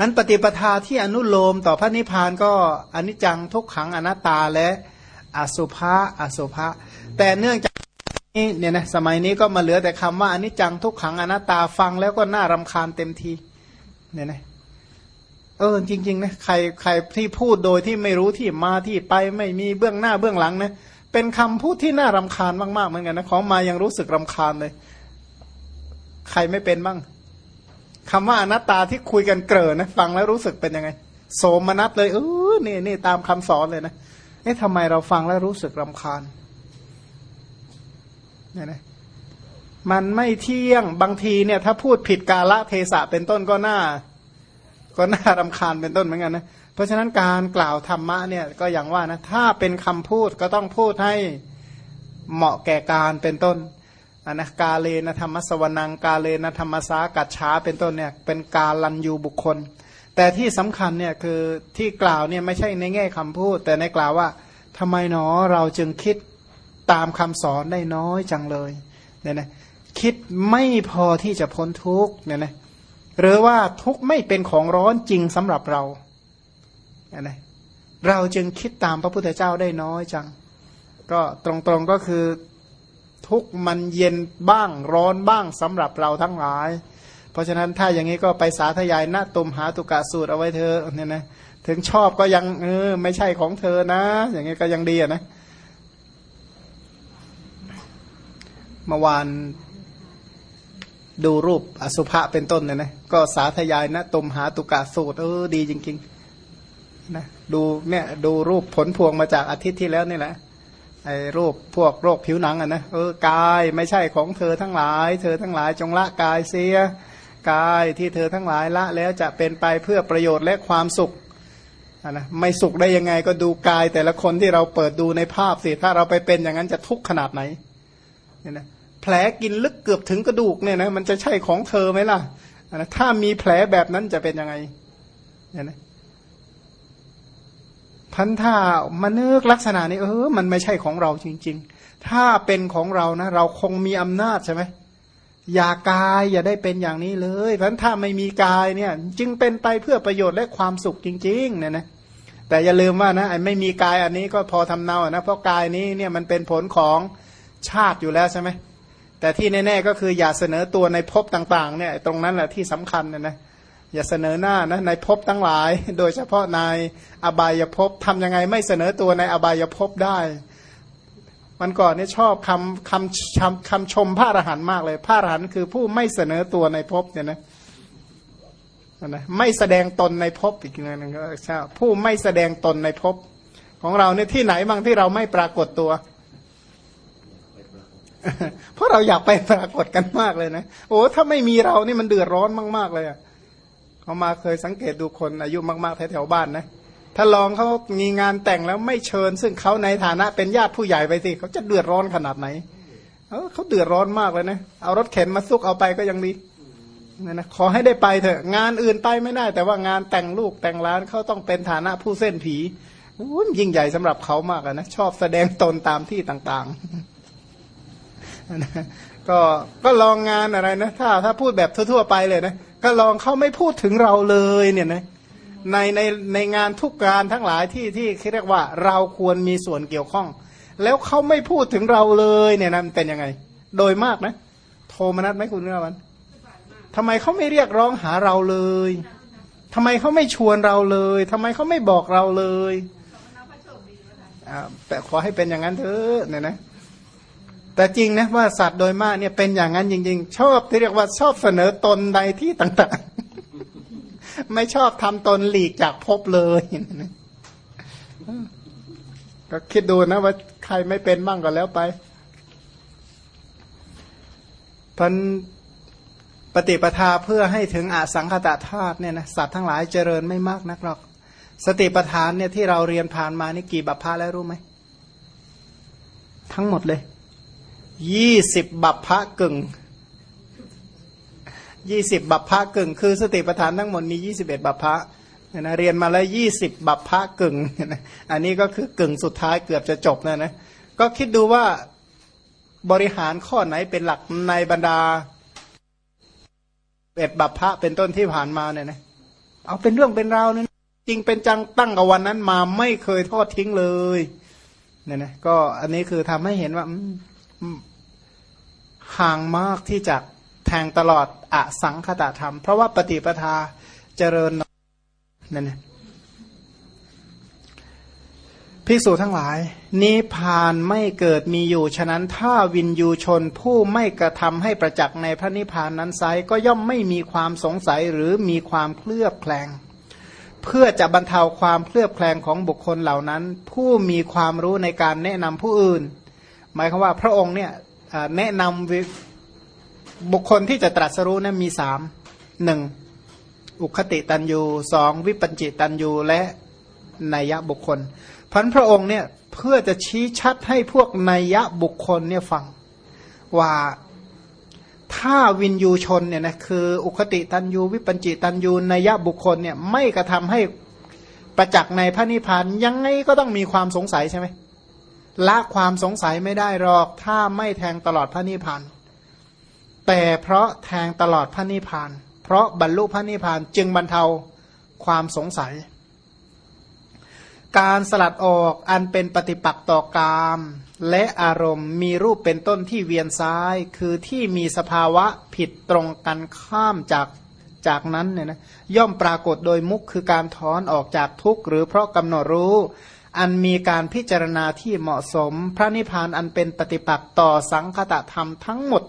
นั้นปฏิปทาที่อนุโลมต่อพระนิพพานก็อนิจจังทุกขังอนัตตาและอสุภะอสุภะแต่เนื่องจากนี้เนี่ยนะสมัยนี้ก็มาเหลือแต่คำว่าอนิจจังทุกขังอนัตตาฟังแล้วก็น่ารำคาญเต็มทีเนี่ยนะเออจริงๆนะใครใครที่พูดโดยที่ไม่รู้ที่มาที่ไปไม่มีเบื้องหน้าเบื้องหลังนะเป็นคำพูดที่น่ารำคาญมากๆเหมือนกันนะของมายังรู้สึกรำคาญเลย ใครไม่เป็นบ้าง คำว่าอนัตตาที่คุยกันเกลื่นนะฟังแล้วรู้สึกเป็นยังไง โสมนัสเลยเออนี่นี่ตามคำสอนเลยนะเอ๊ะทำไมเราฟังแล้วรู้สึกรำคาญเนี่ยนะมันไม่เที่ยงบางทีเนี่ย ถ้าพูดผิดกาละเทศะเป็นต้นก็น่า ก็น่ารำคาญเป็นต้นเหมือนกันนะเพราะฉะนั้นการกล่าวธรรมะเนี่ยก็อย่างว่านะถ้าเป็นคำพูดก็ต้องพูดให้เหมาะแก่การเป็นต้น อนนะกาเลนะธรรมสวนังกาเลนะธรรมสากัจฉาเป็นต้นเนี่ยเป็นกาลันยูบุคคล แต่ที่สำคัญเนี่ยคือที่กล่าวเนี่ยไม่ใช่ในแง่คำพูด แต่ในกล่าวว่าทำไมหนอเราจึงคิดตามคำสอนได้น้อยจังเลยเนี่ยนะคิดไม่พอที่จะพ้นทุกเนี่ยนะหรือว่าทุกไม่เป็นของร้อนจริงสำหรับเราเนี่ยนะเราจึงคิดตามพระพุทธเจ้าได้น้อยจัง ก็ตรงๆก็คือ ทุกมันเย็นบ้างร้อนบ้างสำหรับเราทั้งหลาย เพราะฉะนั้นถ้าอย่างนี้ก็ไปสาธยายหน้าตุมหาตุกะสูตรเอาไว้เธอเนี่ยนะถึงชอบก็ยังเออไม่ใช่ของเธอนะ อย่างนี้ก็ยังดีนะเมื่อวานดูรูปอสุภะเป็นต้นเนี่ยนะก็สาธยายนะตุมหาตุกะสูตรเออดีจริงๆนะดูเนี่ยดูรูปผลพวงมาจากอาทิตย์ที่แล้วนี่แหละ ไอ้รูปพวกโรคผิวหนังอะนะเออกายไม่ใช่ของเธอทั้งหลาย เธอทั้งหลายจงละกายเสียกายที่เธอทั้งหลายละแล้วจะเป็นไปเพื่อประโยชน์และความสุขนะไม่สุขได้ยังไงก็ดูกายแต่ละคนที่เราเปิดดูในภาพสิถ้าเราไปเป็นอย่างนั้นจะทุกข์ขนาดไหนเนี่ยนะแผลกินลึกเกือบถึงกระดูกเนี่ยนะมันจะใช่ของเธอไหมล่ะนะถ้ามีแผลแบบนั้นจะเป็นยังไงเนี่ยนะ พันธามานึกลักษณะนี้เออ มันไม่ใช่ของเราจริง ๆ ถ้าเป็นของเรานะ เราคงมีอำนาจใช่ไหมอย่ากายอย่าได้เป็นอย่างนี้เลยพันถ้าไม่มีกายเนี่ย จึงเป็นไปเพื่อประโยชน์และความสุขจริง ๆ เนี่ยนะแต่อย่าลืมว่านะไอ้ไม่มีกายอันนี้ก็พอทำเนานะเพราะกายนี้เนี่ยมันเป็นผลของชาติอยู่แล้วใช่ไหมแต่ที่แน่ ๆ ก็คืออย่าเสนอตัวในภพต่าง ๆ เนี่ย ตรงนั้นแหละที่สำคัญนะนะ อย่าเสนอหน้านะในภพทั้งหลาย โดยเฉพาะในอบายภพทำยังไงไม่เสนอตัวในอบายภพได้ มันก่อนนี่ชอบคำคำคำคำชมพระอรหันต์มากเลย พระอรหันต์คือผู้ไม่เสนอตัวในภพเนี่ยนะนะไม่แสดงตนในภพอีกนึงก็ใช่ผู้ไม่แสดงตนในภพของเราเนี่ยที่ไหนบ้างที่เราไม่ปรากฏตัว เพราะเราอยากไปปรากฏกันมากเลยนะ โอ้ถ้าไม่มีเรานี่มันเดือดร้อนมาก ๆ เลยอะ เขามาเคยสังเกตดูคนอายุมากๆแถวๆบ้านนะถ้าลองเขามีงานแต่งแล้วไม่เชิญ ซึ่งเขาในฐานะเป็นญาติผู้ใหญ่ไปสิเขาจะเดือดร้อนขนาดไหนเขาเดือดร้อนมากเลยนะเอารถเข็นมาซุกเอาไปก็ยังดีนะนะขอให้ได้ไปเถอะงานอื่นไปไม่ได้ แต่ว่างานแต่งลูกแต่งร้านเขาต้องเป็นฐานะผู้เส้นผียิ่งใหญ่สำหรับเขามากนะชอบแสดงตนตามที่ต่างๆก็ก็ลองงานอะไรนะถ้าถ้าพูดแบบทั่วๆไปเลยนะ ก็ลองเขาไม่พูดถึงเราเลยเนี่ยนะในในในงานทุกการทั้งหลายที่ที่เรียกว่าเราควรมีส่วนเกี่ยวข้อง แล้วเขาไม่พูดถึงเราเลยเนี่ยนะเป็นยังไง โดยมากนะ โทรมานัดไหมคุณเนื้อวันทำไมเขาไม่เรียกร้องหาเราเลยทำไมเขาไม่ชวนเราเลยทำไมเขาไม่บอกเราเลยแต่ขอให้เป็นอย่างนั้นเถอะเนี่ยนะ แต่จริงนะว่าสัตว์โดยมากเนี่ยเป็นอย่างนั้นจริง ๆ ชอบที่เรียกว่าชอบเสนอตนในที่ต่างๆ ไม่ชอบทำตนหลีกจากภพเลยก็คิดดูนะว่าใครไม่เป็นบ้างก็แล้วไปพันปฏิปทาเพื่อให้ถึงอสังขตาธาตุเนี่ยนะสัตว์ทั้งหลายเจริญไม่มากนักหรอก สติปทานเนี่ยที่เราเรียนผ่านมานี่กี่บัพพะแล้วรู้ไหม ทั้งหมดเลย ยี่สิบบัพพะกึ่งยี่สิบบัพพะกึ่ง คือสติปัฏฐานทั้งหมดมียี่สิบเอ็ดบัพพะนะเรียนมาแล้วยี่สิบบัพพะกึ่งอันนี้ก็คือกึ่งสุดท้ายเกือบจะจบแล้วนะก็คิดดูว่าบริหารข้อไหนเป็นหลักในบรรดาเอ็ดบัพพะเป็นต้นที่ผ่านมาเนี่ยนะเอาเป็นเรื่องเป็นราวเนี่ยจริงเป็นจังตั้งกับวันนั้นมาไม่เคยทอดทิ้งเลยเนี่ยนะก็อันนี้คือทำให้เห็นว่า ห่างมากที่จะแทงตลอดอสังคตธรรม เพราะว่าปฏิปทาเจริญนั่นนะภิกษุทั้งหลาย นิพานไม่เกิดมีอยู่ ฉะนั้นถ้าวินยูชนผู้ไม่กระทำให้ประจักษ์ในพระนิพานนั้นไซก็ย่อมไม่มีความสงสัยหรือมีความเคลือบแคลง เพื่อจะบรรเทาความเคลือบแคลงของบุคคลเหล่านั้น ผู้มีความรู้ในการแนะนำผู้อื่น หมายความว่าพระองค์เนี่ย แนะนำบุคคลที่จะตรัสรู้นะมีสามหนึ่งอุคติตันยูสองวิปัญจิตันยูและนัยยะบุคคลพันพระองค์เนี่ยเพื่อจะชี้ชัดให้พวกนัยยะบุคคลเนี่ยฟัง ว่าถ้าวินยูชนเนี่ยนะคือ อุคติตันยูวิปัญจิตันยูนัยยะบุคคลเนี่ยไม่กระทำให้ประจักษ์ในพระนิพพานยังไงก็ต้องมีความสงสัยใช่ไหม ละความสงสัยไม่ได้หรอก ถ้าไม่แทงตลอดพระนิพพานแต่เพราะแทงตลอดพระนิพพานเพราะบรรลุพระนิพพานจึงบรรเทาความสงสัย การสลัดออกอันเป็นปฏิปักษ์ต่อกาม และอารมณ์มีรูปเป็นต้นที่เวียนซ้ายคือที่มีสภาวะผิดตรงกันข้ามจากจากนั้นเนี่ยนะย่อมปรากฏโดยมุขคือการถอนออกจากทุกข์หรือเพราะกำหนดรู้ อันมีการพิจารณาที่เหมาะสม พระนิพพานอันเป็นปฏิปักษ์ต่อสังคตธรรมทั้งหมด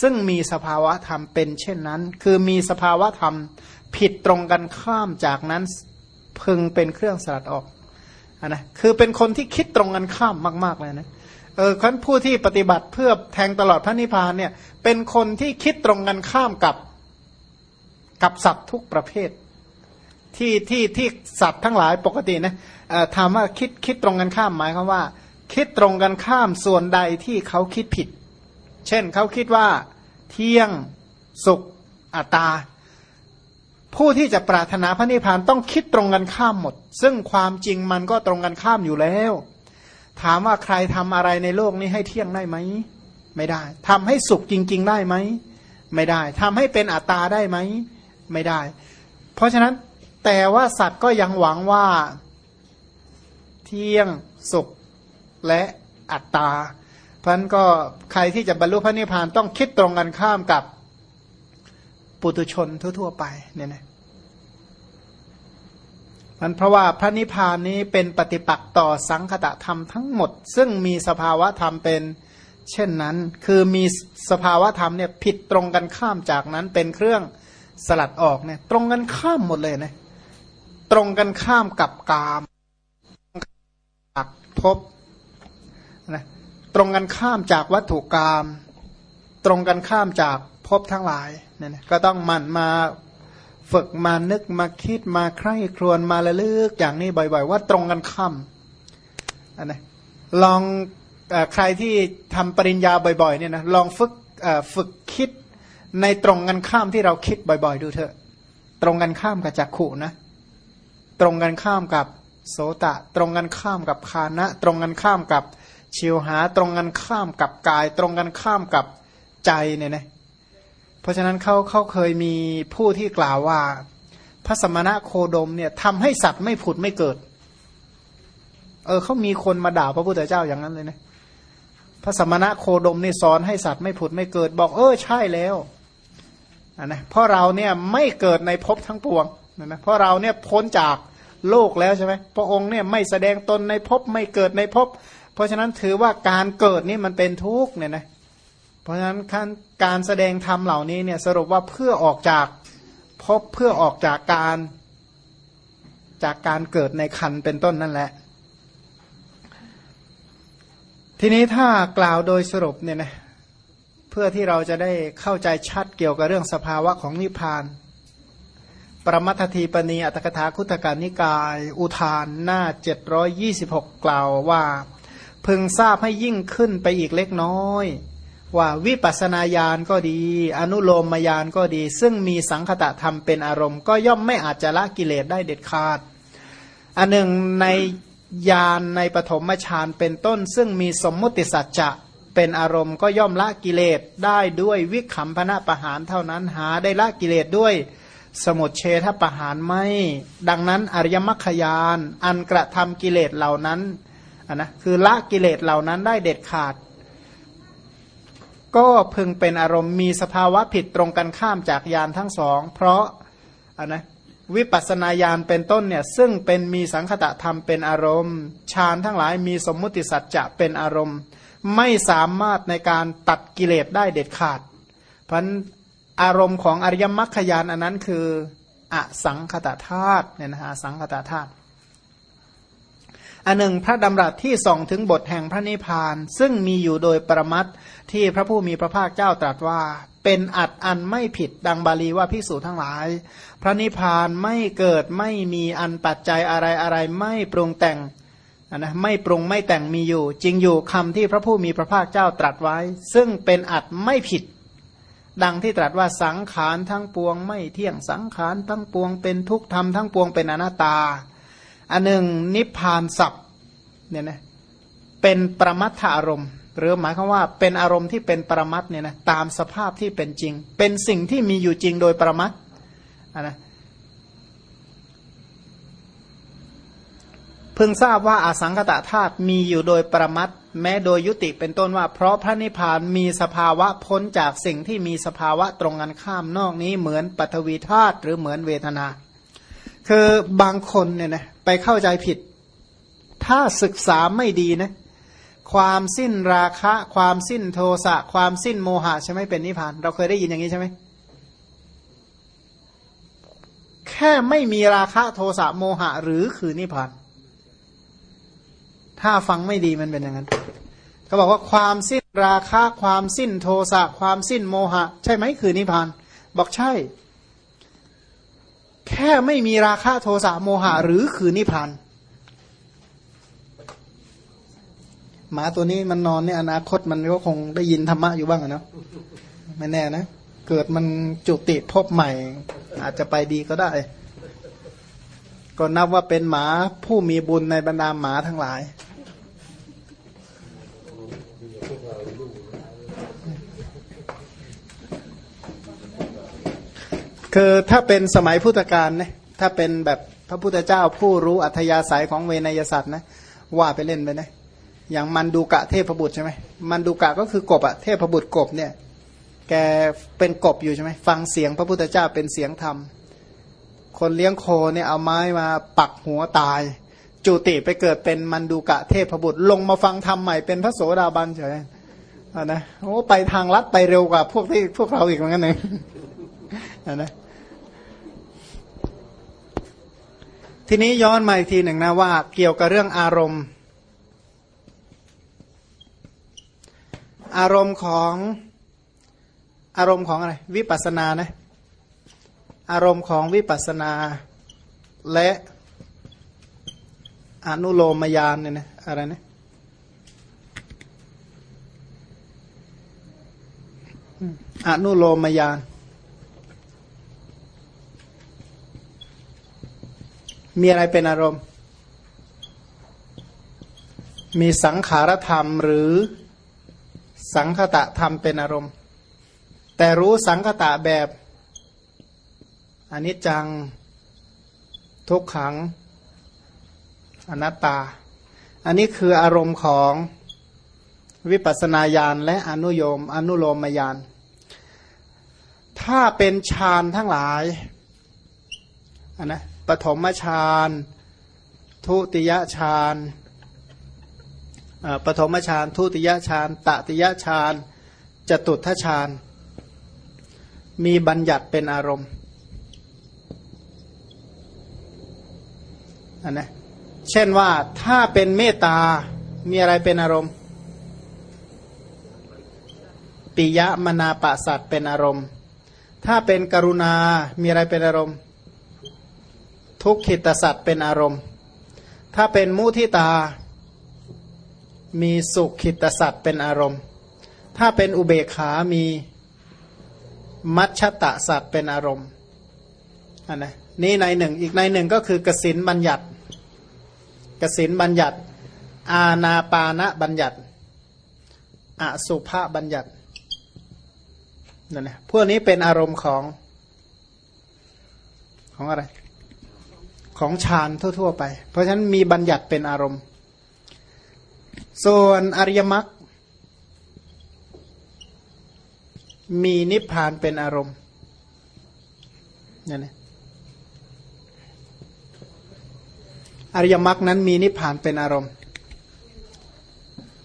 ซึ่งมีสภาวะธรรมเป็นเช่นนั้น คือมีสภาวะธรรมผิดตรงกันข้ามจากนั้นพึงเป็นเครื่องสลัดออกนะคือเป็นคนที่คิดตรงกันข้ามมาก ๆ เลยนะเออคันผู้ที่ปฏิบัติเพื่อแทงตลอดพระนิพพานเนี่ยเป็นคนที่คิดตรงกันข้ามกับกับสัตว์ทุกประเภท ที่ที่ที่สัตว์ทั้งหลายปกตินะถามว่าคิดคิดตรงกันข้ามหมายความว่า คิดตรงกันข้ามส่วนใดที่เขาคิดผิด เช่นเขาคิดว่าเที่ยงสุขอัตตา ผู้ที่จะปรารถนาพระนิพพานต้องคิดตรงกันข้ามหมด ซึ่งความจริงมันก็ตรงกันข้ามอยู่แล้ว ถามว่าใครทำอะไรในโลกนี้ให้เที่ยงได้ไหมไม่ได้ทำให้สุขจริง ๆ ได้ไหมไม่ได้ทำให้เป็นอัตตาได้ไหมไม่ได้ เพราะฉะนั้น แต่ว่าสัตว์ก็ยังหวังว่าเที่ยงสุขและอัตตาเพราะนั้นก็ใครที่จะบรรลุพระนิพพานต้องคิดตรงกันข้ามกับปุตุชนทั่ว ๆ ไปเนี่ยนะมันเพราะว่าพระนิพพานนี้เป็นปฏิปักษ์ต่อสังคตะธรรมทั้งหมด ซึ่งมีสภาวะธรรมเป็นเช่นนั้น คือมีสภาวะธรรมเนี่ยผิดตรงกันข้ามจากนั้นเป็นเครื่องสลัดออกเนี่ยตรงกันข้ามหมดเลยนะ ตรงกันข้ามกับกามจากภพนะตรงกันข้ามจากวัตถุกรรมตรงกันข้ามจากภพทั้งหลายเนี่ยก็ต้องมันมาฝึกมานึกมาคิดมาใคร่ครวญมาละลึกอย่างนี้บ่อย ๆ ว่าตรงกันข้ามอันนี้ลองอใครที่ทำปริญญาบ่อยๆเนี่ยนะลองฝึกฝึกคิดในตรงกันข้ามที่เราคิดบ่อย ๆ ดูเถอะ ตรงกันข้ามกับจักขุนะ ตรงกันข้ามกับโสตะ ตรงกันข้ามกับคานะ ตรงกันข้ามกับชิวหา ตรงกันข้ามกับกาย ตรงกันข้ามกับใจเนี่ยนะเพราะฉะนั้นเขาเขาเคยมีผู้ที่กล่าวว่า พระสมณะโคดมเนี่ยทำให้สัตว์ไม่ผุดไม่เกิด เออเขามีคนมาด่าพระพุทธเจ้าอย่างนั้นเลยนะพระสมณะโคดมนี่สอนให้สัตว์ไม่ผุดไม่เกิด บอกเออใช่แล้วนะเพราะเราเนี่ยไม่เกิดในภพทั้งปวงนะเพราะเราเนี่ยพ้นจาก โลกแล้วใช่ไหมพระองค์เนี่ยไม่แสดงตนในภพไม่เกิดในภพเพราะฉะนั้นถือว่าการเกิดนี่มันเป็นทุกข์เนี่ยนะเพราะฉะนั้นการแสดงธรรมเหล่านี้เนี่ยสรุปว่าเพื่อออกจากภพเพื่อออกจากการจากการเกิดในคันเป็นต้นนั่นแหละ ทีนี้ถ้ากล่าวโดยสรุปเนี่ยนะเพื่อที่เราจะได้เข้าใจชัดเกี่ยวกับเรื่องสภาวะของนิพพาน ประมัตทีปณีอัตถกถาคุตการนิกาย อุทานหน้า 726 กล่าวว่า พึงทราบให้ยิ่งขึ้นไปอีกเล็กน้อย ว่าวิปัสนาญาณก็ดี อนุโลมมายานก็ดี ซึ่งมีสังคตะธรรมเป็นอารมณ์ ก็ย่อมไม่อาจจะละกิเลสได้เด็ดขาด อันหนึ่งในญาณในปฐมฌานเป็นต้น ซึ่งมีสมมุติสัจจะเป็นอารมณ์ก็ย่อมละกิเลสได้ด้วยวิขำพนะประหารเท่านั้นหาได้ละกิเลสด้วย สมุดเฉทประหารไม่ ดังนั้นอริยมรรคยาน อันกระทำกิเลสเหล่านั้นนนะคือละกิเลสเหล่านั้นได้เด็ดขาด ก็พึงเป็นอารมณ์มีสภาวะผิดตรงกันข้ามจากยานทั้งสอง เพราะนนะวิปัสนาญาณเป็นต้นเนี่ยซึ่งเป็นมีสังคตะธรรมเป็นอารมณ์ฌานทั้งหลายมีสมมุติสัจจะเป็นอารมณ์ ไม่สามารถในการตัดกิเลสได้เด็ดขาด เพราะ อารมณ์ของอริยมรรคยานอันนั้นคืออสังคตาธาตุเนี่ยนะฮะสังคตาธาตุอันหนึ่งพระดำรัสที่ส่องถึงบทแห่งพระนิพพาน ซึ่งมีอยู่โดยประมัดที่พระผู้มีพระภาคเจ้าตรัสว่า เป็นอัดอันไม่ผิดดังบาลีว่าพิสูจทั้งหลาย พระนิพพานไม่เกิดไม่มีอันปัจจัยอะไรอะไรไม่ปรุงแต่งนะไม่ปรุงไม่แต่งมีอยู่ จริงอยู่คำที่พระผู้มีพระภาคเจ้าตรัสไว้ ซึ่งเป็นอัดไม่ผิด ดังที่ตรัสว่าสังขารทั้งปวงไม่เที่ยงสังขารทั้งปวงเป็นทุกธรรมทั้งปวงเป็นอนัตตา อันหนึ่งนิพพานศัพท์เนี่ยนะเป็นประมัตถารมณ์ หรือหมายความว่าเป็นอารมณ์ที่เป็นประมัตเนี่ยนะตามสภาพที่เป็นจริง เป็นสิ่งที่มีอยู่จริงโดยประมัตนะเพิ่งทราบว่าอาสังคตะธาตุมีอยู่โดยประมัต แม้โดยยุติเป็นต้นว่า เพราะพระนิพพานมีสภาวะพ้นจากสิ่งที่มีสภาวะตรงกันข้ามนอกนี้เหมือนปฐวีธาตุหรือเหมือนเวทนา คือบางคนเนี่ยนะไปเข้าใจผิด ถ้าศึกษาไม่ดีนะความสิ้นราคะ ความสิ้นโทสะ ความสิ้นโมหะใช่ไหมเป็นนิพพาน เราเคยได้ยินอย่างนี้ใช่ไหมแค่ไม่มีราคะโทสะโมหะหรือคือนิพพาน ถ้าฟังไม่ดีมันเป็นอย่างนั้นเขาบอกว่าความสิ้นราคะความสิ้นโทสะความสิ้นโมหะ ใช่ไหมคือนิพพาน บอกใช่ แค่ไม่มีราคะโทสะโมหะ หรือคือนิพพานหมาตัวนี้มันนอนเนี่ยอนาคตมันก็คงได้ยินธรรมะอยู่บ้างนะไม่แน่นะ เกิดมันจุติพบใหม่ อาจจะไปดีก็ได้ ก็นับว่าเป็นหมาผู้มีบุญในบรรดาหมาทั้งหลาย คือถ้าเป็นสมัยพุทธกาลนะถ้าเป็นแบบพระพุทธเจ้าผู้รู้อัธยาศัยของเวนยสัตว์นะว่าไปเล่นไปนะอย่างมันดูกะเทพบุตรใช่ไหมมันดูกะก็คือกบอะเทพบุตรกบเนี่ยแกเป็นกบอยู่ใช่ไหมฟังเสียงพระพุทธเจ้าเป็นเสียงธรรม คนเลี้ยงโคเนี่ยเอาไม้มาปักหัวตาย จุติไปเกิดเป็นมันดูกะเทพบุตรลงมาฟังธรรมใหม่เป็นพระโสดาบันเฉย นะโอ้ไปทางลัดไปเร็วกว่าพวกที่พวกเราอีกเหมือนกันเองนะทีนี้ย้อนมาอีกทีหนึ่งนะว่า เกี่ยวกับเรื่องอารมณ์ อารมณ์ของอารมณ์ของอะไร วิปัสสนานะอารมณ์ของวิปัสนาและอนุโลมยานเนี่ยนะอะไรนะ อนุโลมยานมีอะไรเป็นอารมณ์ มีสังขารธรรมหรือสังคตะธรรมเป็นอารมณ์ แต่รู้สังคตะแบบอนิจจังทุกขังอนัตตา อันนี้คืออารมณ์ของวิปัสนาญาณและอนุโยม อนุโลมญาณ ถ้าเป็นฌานทั้งหลายอันนะปฐมฌานทุติยฌานปฐมฌานทุติยฌานตติยฌานจตุทฌานมีบัญญัติเป็นอารมณ์อันนะเช่นว่าถ้าเป็นเมตตา มีอะไรเป็นอารมณ์ ปิยมนาปะสัตเป็นอารมณ์ ถ้าเป็นกรุณา มีอะไรเป็นอารมณ์ ทุกขิตสัตว์เป็นอารมณ์ ถ้าเป็นมุทิตา มีสุขขิตสัตว์เป็นอารมณ์ ถ้าเป็นอุเบกขา มีมัชชตะสัตว์เป็นอารมณ์อันนะนี่ในหนึ่ง อีกในหนึ่งก็คือกสินบัญญัติกสินบัญญัติ อาณาปานะบัญญัติอสุภาบัญญัติ นั่นนะพวกนี้เป็นอารมณ์ของของอะไร ของฌานทั่ว ๆ ไป เพราะฉะนั้นมีบัญญัติเป็นอารมณ์ ส่วนอริยมรรคมีนิพพานเป็นอารมณ์นั่นเองอริยมรรคนั้นมีนิพพานเป็นอารมณ์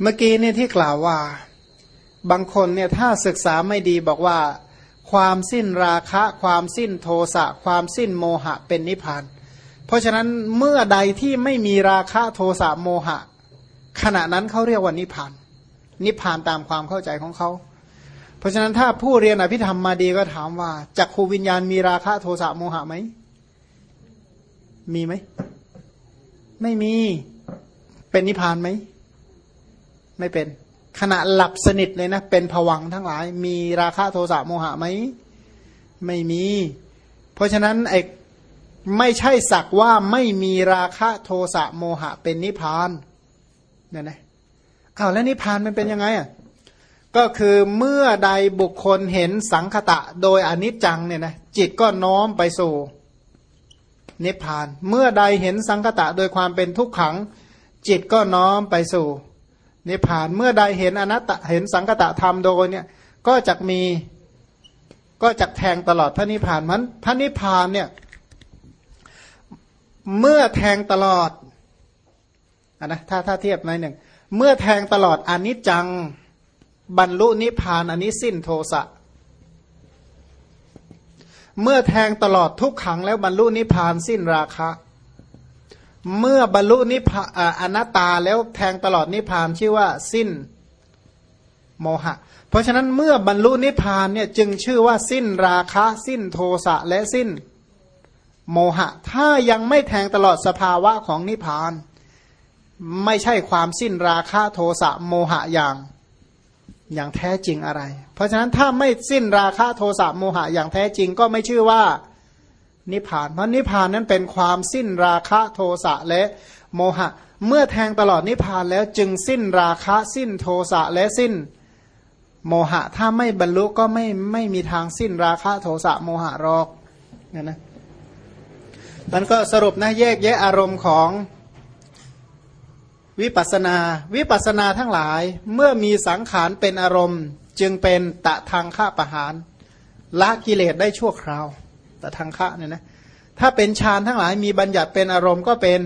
เมื่อกี้เนี่ยที่กล่าวว่า บางคนเนี่ยถ้าศึกษาไม่ดีบอกว่า ความสิ้นราคะ ความสิ้นโทสะ ความสิ้นโมหะเป็นนิพพาน เพราะฉะนั้นเมื่อใดที่ไม่มีราคะโทสะโมหะ ขณะนั้นเขาเรียกว่านิพพาน นิพพานตามความเข้าใจของเขา เพราะฉะนั้นถ้าผู้เรียนอภิธรรมมาดีก็ถามว่าจักขูวิญญาณมีราคะโทสะโมหะไหมมีไหมไม่มีเป็นนิพพานไหม ไม่เป็น ขณะหลับสนิทเลยนะ เป็นผวังทั้งหลาย มีราคะโทสะโมหะไหมไม่มี เพราะฉะนั้นไอ้ไม่ใช่สักว่าไม่มีราคะโทสะโมหะ เป็นนิพพานเนี่ยนะอ้าวแล้วนิพพานมันเป็นยังไงอะก็คือเมื่อใดบุคคลเห็นสังคตะโดยอนิจจังเนี่ยนะจิตก็น้อมไปสู่นิพพาน เมื่อใดเห็นสังคตะโดยความเป็นทุกขัง จิตก็น้อมไปสู่ นิพพานเมื่อใดเห็นอนัตตเห็นสังกตะธรรมโดยเนี่ยก็จะมีก็จะแทงตลอดพระนิพพานมันพระนิพพานเนี่ยเมื่อแทงตลอดอนนะถ้าถ้าเทียบหน่อยหนึ่งเมื่อแทงตลอดอนิจจังบรรลุนิพพานอันนี้สิ้นโทสะเมื่อแทงตลอดทุกขังแล้วบรรลุนิพพานสิ้นราคะ เมื่อบรรลุนิพพานอนัตตาแล้วแทงตลอดนิพพานชื่อว่าสิ้นโมหะ เพราะฉะนั้นเมื่อบรรลุนิพพานเนี่ยจึงชื่อว่าสิ้นราคะ สิ้นโทสะและสิ้นโมหะ ถ้ายังไม่แทงตลอดสภาวะของนิพพาน ไม่ใช่ความสิ้นราคะโทสะโมหะอย่างอย่างแท้จริงอะไร เพราะฉะนั้นถ้าไม่สิ้นราคะโทสะโมหะอย่างแท้จริงก็ไม่ชื่อว่า นิพพานเพราะนิพพานนั้นเป็นความสิ้นราคะโทสะและโมหะ เมื่อแทงตลอดนิพพานแล้วจึงสิ้นราคะสิ้นโทสะและสิ้นโมหะ ถ้าไม่บรรลุก็ไม่ไม่มีทางสิ้นราคะโทสะโมหะหรอกนะนะมันก็สรุปนะแยกแยะอารมณ์ของวิปัสนา วิปัสนาทั้งหลายเมื่อมีสังขารเป็นอารมณ์ จึงเป็นตะทางฆ่าประหารละกิเลสได้ชั่วคราว ตทางคะเนี่ยนะถ้าเป็นฌานทั้งหลายมีบัญญัติเป็นอารมณ์ก็เป็น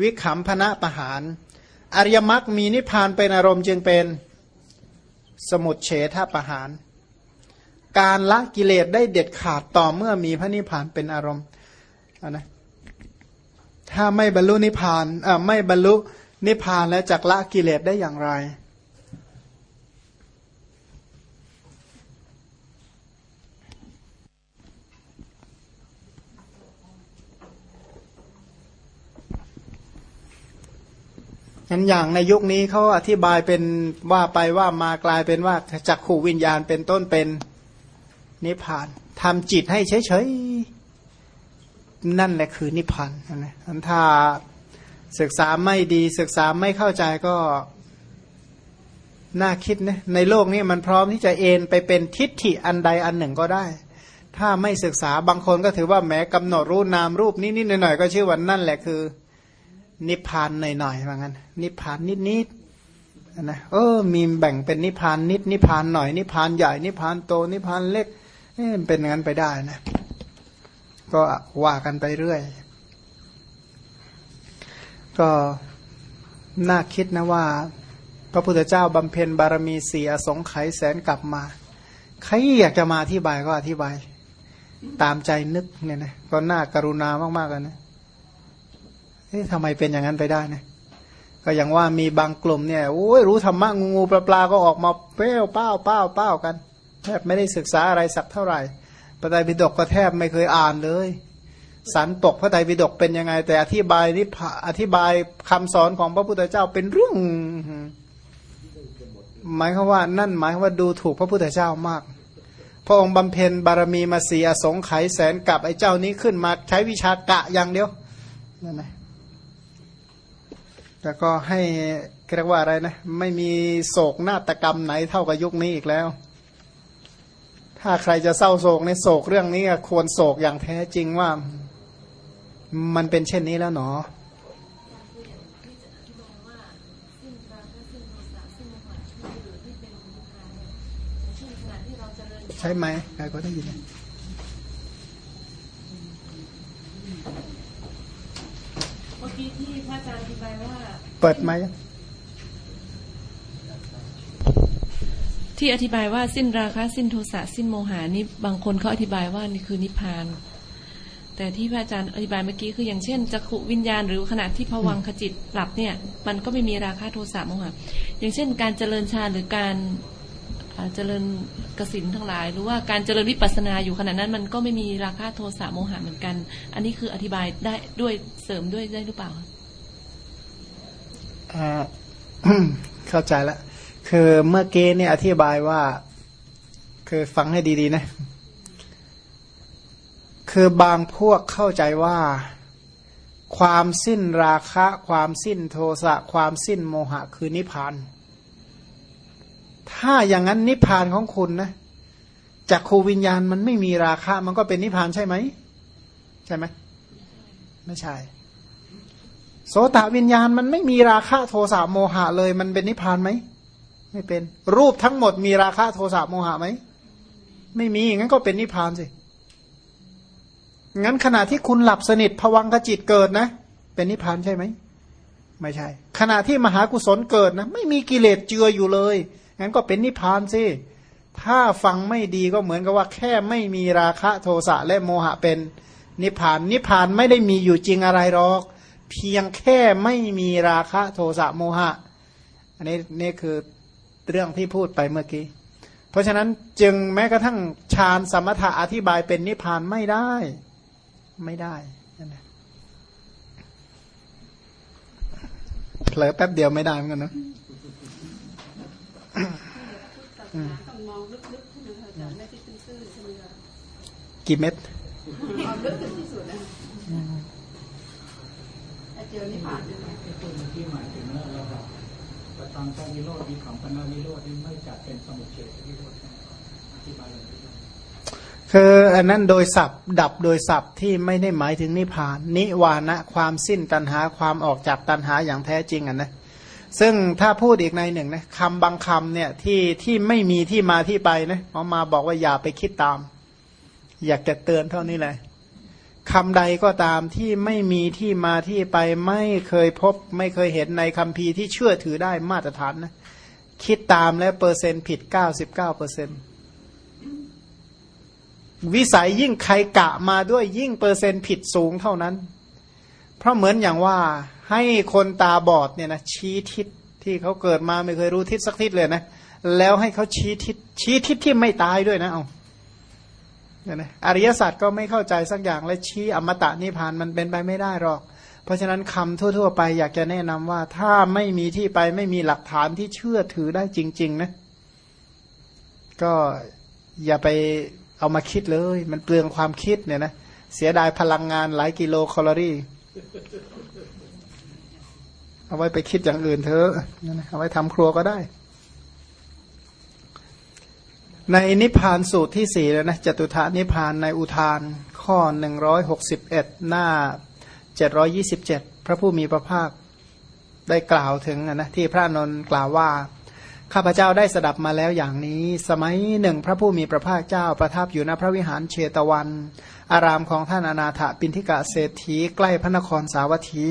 วิขำพนะปะหาร อริยมรรคมีนิพพานเป็นอารมณ์จึงเป็นสมุดเฉทปะหาร การละกิเลสได้เด็ดขาดต่อเมื่อมีพระนิพพานเป็นอารมณ์นะถ้าไม่บรรลุนิพพานอ่าไม่บรรลุนิพพานแล้วจักละกิเลสได้อย่างไร งั้นอย่างในยุคนี้เขาอธิบายเป็นว่าไปว่ามากลายเป็นว่าจักขู่วิญญาณเป็นต้นเป็นนิพพานทำจิตให้เฉยๆนั่นแหละคือนิพพานนะถ้าศึกษาไม่ดีศึกษาไม่เข้าใจก็น่าคิดนะในโลกนี้มันพร้อมที่จะเอ็นไปเป็นทิฏฐิอันใดอันหนึ่งก็ได้ ถ้าไม่ศึกษาบางคนก็ถือว่าแม้กำหนดรูปนามรูปนิดๆหน่อยๆก็ชื่อว่านั่นแหละคือ นิพพานหน่อยๆว่างั้น นิพพานนิดๆนะเออ มีแบ่งเป็นนิพพานนิดนิพพานหน่อย นิพพานใหญ่นิพพานโตนิพพานเล็กเป็นงั้นไปได้นะ ก็ว่ากันไปเรื่อย ก็น่าคิดนะว่า พระพุทธเจ้าบำเพ็ญบารมีสียสงไขยแสนกลับมา ใครอยากจะมาอธิบายก็อธิบาย ตามใจนึกเนี่ยนะก็น่ากรุณามากๆกันนะ เอ๊ะทำไมเป็นอย่างนั้นไปได้นะก็อย่างว่ามีบางกลุ่มเนี่ยโอ้ยรู้ธรรมะงูงูปลาปลาก็ออกมาเป้าเป้าเป้าเป้ากัน แทบไม่ได้ศึกษาอะไรสักเท่าไหร่พระไตรปิฎกก็แทบไม่เคยอ่านเลยสันปกพระไตรปิฎกเป็นยังไง แต่อธิบายนี่อธิบายคำสอนของพระพุทธเจ้าเป็นเรื่อง หมายความว่านั่นหมายว่าดูถูกพระพุทธเจ้ามาก พระองค์บำเพ็ญบารมีมาเสียสงไขแสนกับไอ้เจ้านี้ขึ้นมาใช้วิชากะอย่างเดียวนั่นแหละ แล้วก็ให้เรียกว่าอะไรนะ ไม่มีโศกนาฏกรรมไหนเท่ากับยุคนี้อีกแล้ว ถ้าใครจะเศร้าโศกในโศกเรื่องนี้ควรโศกอย่างแท้จริงว่า มันเป็นเช่นนี้แล้วเนาะใช่ไหมใครก็ได้ยินเมื่อกี้ที่พระอาจารย์อธิบายว่า เปิดไหมที่อธิบายว่าสิ้นราคะสิ้นโทสะสิ้นโมหานี่บางคนเขาอธิบายว่านี่คือนิพพาน แต่ที่พระอาจารย์อธิบายเมื่อกี้คืออย่างเช่นจักขุวิญญาณ หรือขณะที่ภวังคจิตหลับเนี่ย มันก็ไม่มีราคะโทสะโมหะอย่างเช่น การเจริญฌานหรือการเจริญกสินทั้งหลาย หรือว่าการเจริญวิปัสสนาอยู่ขณะนั้น มันก็ไม่มีราคะโทสะโมหะเหมือนกัน อันนี้คืออธิบายได้ด้วยเสริมด้วยได้หรือเปล่า เข้าใจแล้วคือเมื่อกี้เนี่ยอธิบายว่า คือฟังให้ดีๆนะ คือบางพวกเข้าใจว่า ความสิ้นราคะ ความสิ้นโทสะ ความสิ้นโมหะ คือนิพพาน ถ้าอย่างนั้นนิพพานของคุณนะจากครูวิญญาณมันไม่มีราคะ มันก็เป็นนิพพานใช่ไหม ใช่ไหม ไม่ใช่ โสตวิญญาณมันไม่มีราคะโทสะโมหะเลย มันเป็นนิพพานไหมไม่เป็น รูปทั้งหมดมีราคะโทสะโมหะไหมไม่มีงั้นก็เป็นนิพพานสิงั้นขณะที่คุณหลับสนิทผวังขจิตเกิดนะ เป็นนิพพานใช่ไหมไม่ใช่ ขณะที่มหากุศลเกิดนะ ไม่มีกิเลสเจืออยู่เลยงั้นก็เป็นนิพพานสิถ้าฟังไม่ดีก็เหมือนกับว่า แค่ไม่มีราคะโทสะและโมหะเป็นนิพพาน นิพพานไม่ได้มีอยู่จริงอะไรหรอก เพียงแค่ไม่มีราคะโทสะโมหะ อันนี้นี่คือเรื่องที่พูดไปเมื่อกี้ เพราะฉะนั้นจึงแม้กระทั่งฌานสมถะอธิบายเป็นนิพพานไม่ได้ ไม่ได้นั่นแหละเผลอแป๊บเดียวไม่ได้เหมือนกันนะต้องมองลึกๆใช่ไหมคะอาจารย์ไม่ใช่ตื้นๆใช่ไหมคะกี่เม็ดเอาลึกถึงที่สุดนะ เจอนี่ผ่านเลยนะที่พูดเมื่อกี้หมายถึงว่าระดับปตังตนิโรธมีของปนานิโรธนี่ไม่จัดเป็นสมุทเฉทนิโรธอธิบายเลยคืออันนั้นโดยศัพท์ดับโดยศัพท์ที่ไม่ได้หมายถึงนิพพาน นิวานะความสิ้นตัณหาความออกจากตัณหาอย่างแท้จริงอะนะซึ่งถ้าพูดอีกในหนึ่งนะคำบางคำเนี่ยที่ที่ไม่มีที่มาที่ไปนะหมอมาบอกว่าอย่าไปคิดตาม อยากจะเตือนเท่านี้แหละ คำใดก็ตามที่ไม่มีที่มาที่ไปไม่เคยพบ ไม่เคยเห็นในคัมภีร์ที่เชื่อถือได้มาตรฐานนะคิดตามแล้วเปอร์เซ็นต์ผิดเก้าสิบเก้าเปอร์เซ็นต์วิสัยยิ่งใครกะมาด้วยยิ่งเปอร์เซ็นต์ผิดสูงเท่านั้น เพราะเหมือนอย่างว่าให้คนตาบอดเนี่ยนะชี้ทิศที่เขาเกิดมาไม่เคยรู้ทิศสักทิศเลยนะ แล้วให้เขาชี้ทิศชี้ทิศที่ไม่ตายด้วยนะเอาเนะอริยสัจก็ไม่เข้าใจสักอย่างและชี้อมตะนิพพานมันเป็นไปไม่ได้หรอก เพราะฉะนั้นคำทั่ว ๆ ไปอยากจะแนะนำว่าถ้าไม่มีที่ไปไม่มีหลักฐานที่เชื่อถือได้จริง ๆ นะ ก็อย่าไปเอามาคิดเลย มันเปลืองความคิดเนี่ยนะเสียดายพลังงานหลายกิโลแคลอรี่ เอาไว้ไปคิดอย่างอื่นเถอะนั่นนะเอาไว้ทำครัวก็ได้ ในนิพพานสูตรที่สี่แล้วนะจตุธานิพพานในอุทานข้อหนึ่งร้อยหกสิบเอ็ดหน้าเจ็ดร้อยี่สิบเจ็ดพระผู้มีพระภาคได้กล่าวถึงนะที่พระนนท์กล่าวว่า ข้าพเจ้าได้สดับมาแล้วอย่างนี้ สมัยหนึ่งพระผู้มีพระภาคเจ้าประทับอยู่ณพระวิหารเชตวัน อารามของท่านอนาถปินทิกะเศรษฐีใกล้พระนครสาวัตถี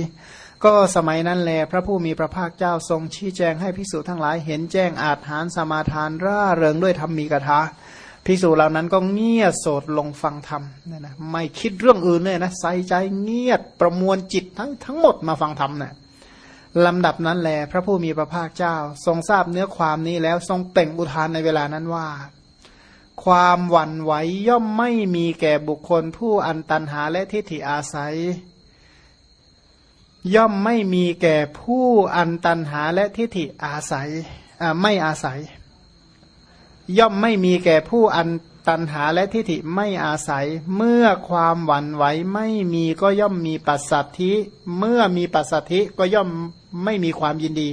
ก็สมัยนั้นแลพระผู้มีพระภาคเจ้าทรงชี้แจงให้ภิกษุทั้งหลายเห็นแจ้งอาจหารสมาทานร่าเริงด้วยธรรมมีกถาภิกษุเหล่านั้นก็เงียบโสดลงฟังธรรมเนี่ยนะไม่คิดเรื่องอื่นเลยนะใส่ใจเงียบประมวลจิตทั้งทั้งหมดมาฟังธรรมนี่ยลำดับนั้นแลพระผู้มีพระภาคเจ้า ทรงทราบเนื้อความนี้แล้วทรงเป่งอุทานในเวลานั้นว่า ความหวั่นไหวย่อมไม่มีแก่บุคคลผู้อันตันหาและทิฏฐิอาศัย ย่อมไม่มีแก่ผู้อันตันหาและทิฏฐิอาศัยไม่อาศัย ย่อมไม่มีแก่ผู้อันตัณหาและทิฏฐิไม่อาศัย เมื่อความหวั่นไหวไม่มีก็ย่อมมีปัสสัทธิเมื่อมีปัสสัทธิก็ย่อมไม่มีความยินดี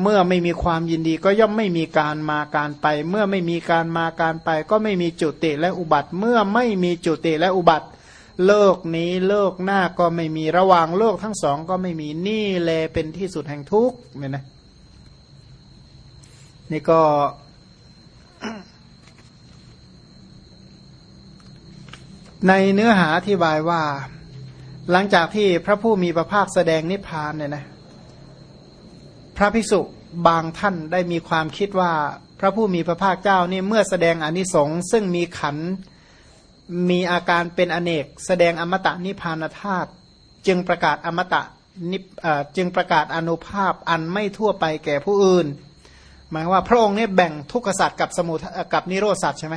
เมื่อไม่มีความยินดีก็ย่อมไม่มีการมาการไป เมื่อไม่มีการมาการไป ก็ไม่มีจุติและอุบัติ เมื่อไม่มีจุติและอุบัติ โลกนี้โลกหน้าก็ไม่มีระหว่างโลกทั้งสองก็ไม่มีนี่แลเป็นที่สุดแห่งทุกข์เนี่ยนะนี่ก็ในเนื้อหาอธิบายว่า หลังจากที่พระผู้มีพระภาคแสดงนิพพานเนี่ยนะพระภิกษุบางท่านได้มีความคิดว่าพระผู้มีพระภาคเจ้านี่เมื่อแสดงอนิสงส์ซึ่งมีขันธ์ มีอาการเป็นอเนก แสดงอมตะนิพพานธาตุจึงประกาศอมตะนิจึงประกาศอนุภาพอันไม่ทั่วไปแก่ผู้อื่น หมายว่าพระองค์เนี่ยแบ่งทุกขสัตว์กับสมุทกับนิโรสัตว์ใช่ไหม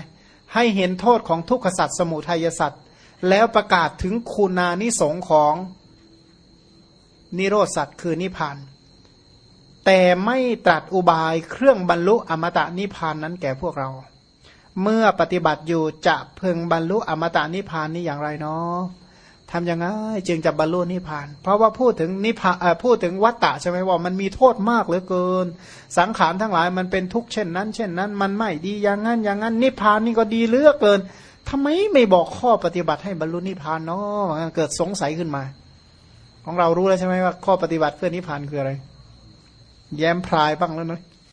ให้เห็นโทษของทุกขสัตว์สมุทัยสัตว์แล้วประกาศถึงคุณานิสงของนิโรสัตว์คือนิพพาน แต่ไม่ตรัสอุบายเครื่องบรรลุอมตะนิพพานนั้นแก่พวกเรา เมื่อปฏิบัติอยู่จะเพึงบรรลุอมตะนิพพานนี้อย่างไรเนาะทำยังไงจึงจะบรรลุนิพพาน เพราะว่าพูดถึงนิพพานพูดถึงวัตตะใช่ไหมว่ามันมีโทษมากเหลือเกิน สังขารทั้งหลายมันเป็นทุกข์เช่นนั้น เช่นนั้น มันไม่ดีอย่างนั้นอย่างนั้น นิพพานนี่ก็ดีเหลือเกินทำไมไม่บอกข้อปฏิบัติให้บรรลุนิพพานเนาะเกิดสงสัยขึ้นมา ของเรารู้แล้วใช่ไหมว่าข้อปฏิบัติเพื่อนิพพานคืออะไร แย้มพลายบ้างแล้วเนาะ